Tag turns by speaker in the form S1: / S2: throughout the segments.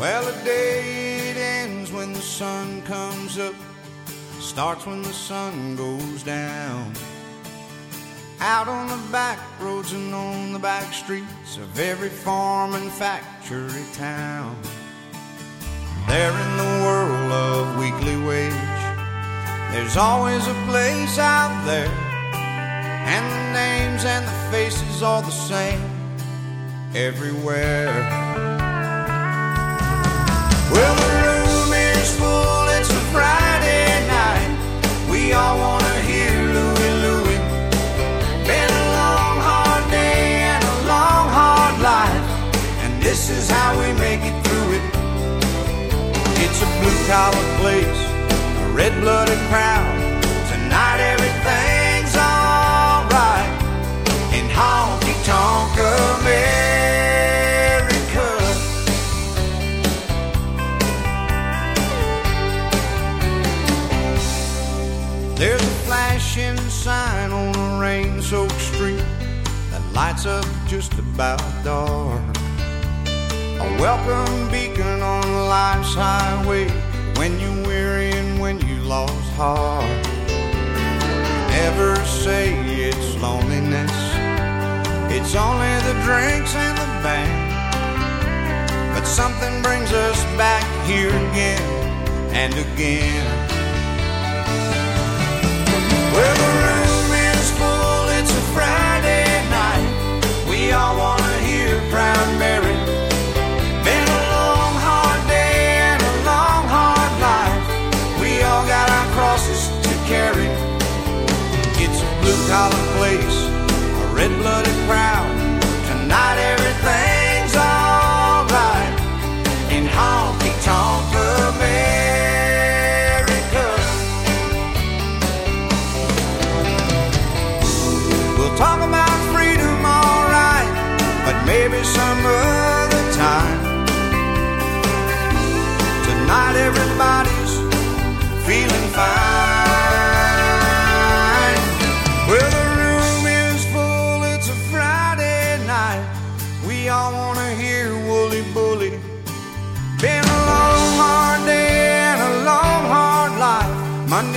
S1: Well, a day it ends when the sun comes up, starts when the sun goes down. Out on the back roads and on the back streets of every farm and factory town. There in the world of weekly wage, there's always a place out there, and the names and the faces are the same everywhere. Collar place, a red blooded crowd. Tonight everything's alright in honky tonk America. There's a flashing sign on a rain soaked street that lights up just about dark. A welcome beacon on life's highway when you're weary and when you lost heart. Never say it's loneliness, it's only the drinks and the band. But something brings us back here again and again. Blue collar place, a red blooded crowd.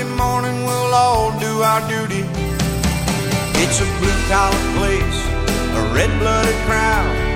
S1: Monday morning we'll all do our duty. It's a blue collar place, a red blooded crowd.